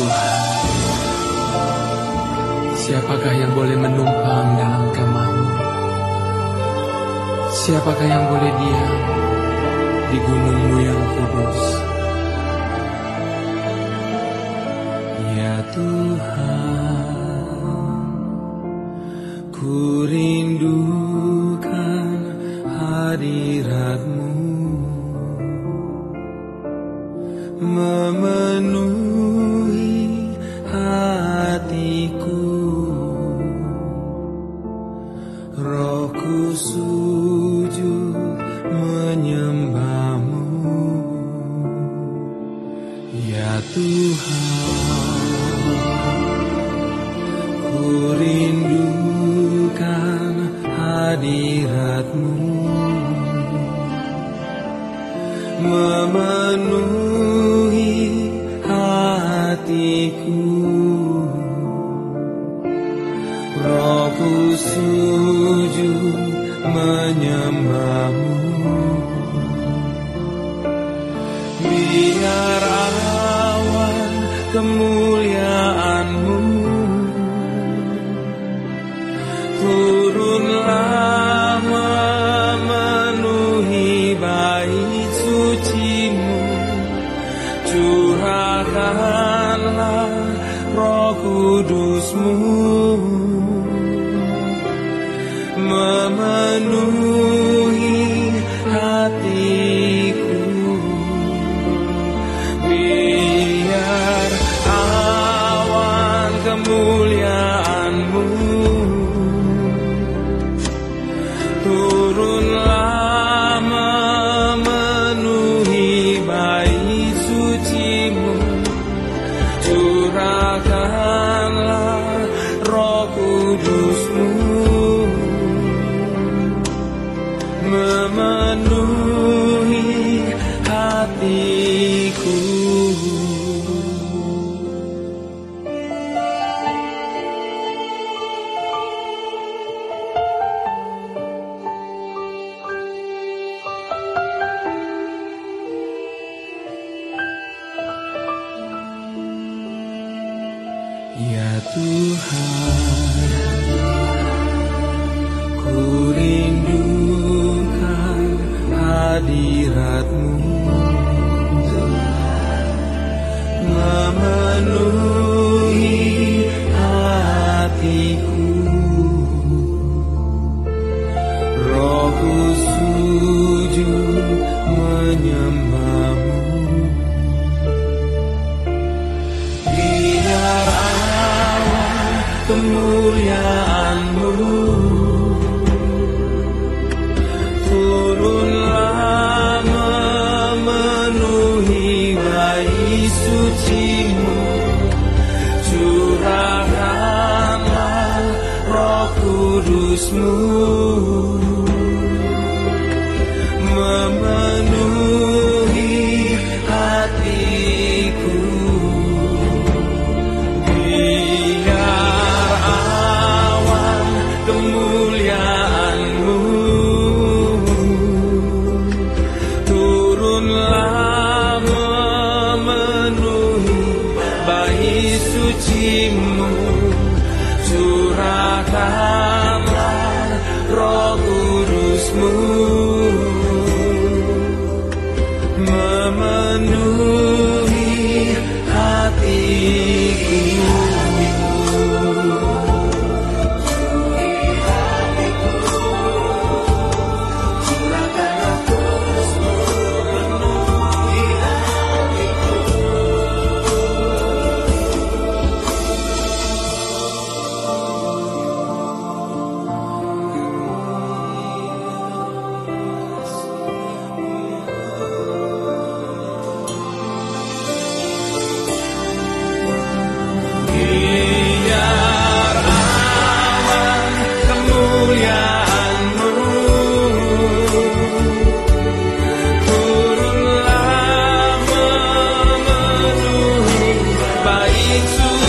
Tuhan, siapakah yang boleh menumpang dalam kemahmu? Siapakah yang boleh diam di gunungmu yang kudus? Ya Tuhan, ku rindukan hadiratmu hatiku. Rohku sujud menyembahmu. Ya Tuhan Ku rindukan hadiratmu. Memenuhi hatiku Sujud menyembahmu. Biar awan kemuliaanmu. Turunlah memenuhi bait sucimu. Curahkanlah roh kudusmu Memenuhi Memenuhi hatiku. Ya Tuhan, ku rindukan hadiratmu. Memenuhi hatiku. Rohku sujud menyembahmu. Biar awan kemuliaanmu kudusmu Memenuhi hatiku. Biar awan kemuliaanmu Turunlah memenuhi bait sucimu. Curahkanlah roh kudusmu Memenuhi Turunlah memenuhi bait suci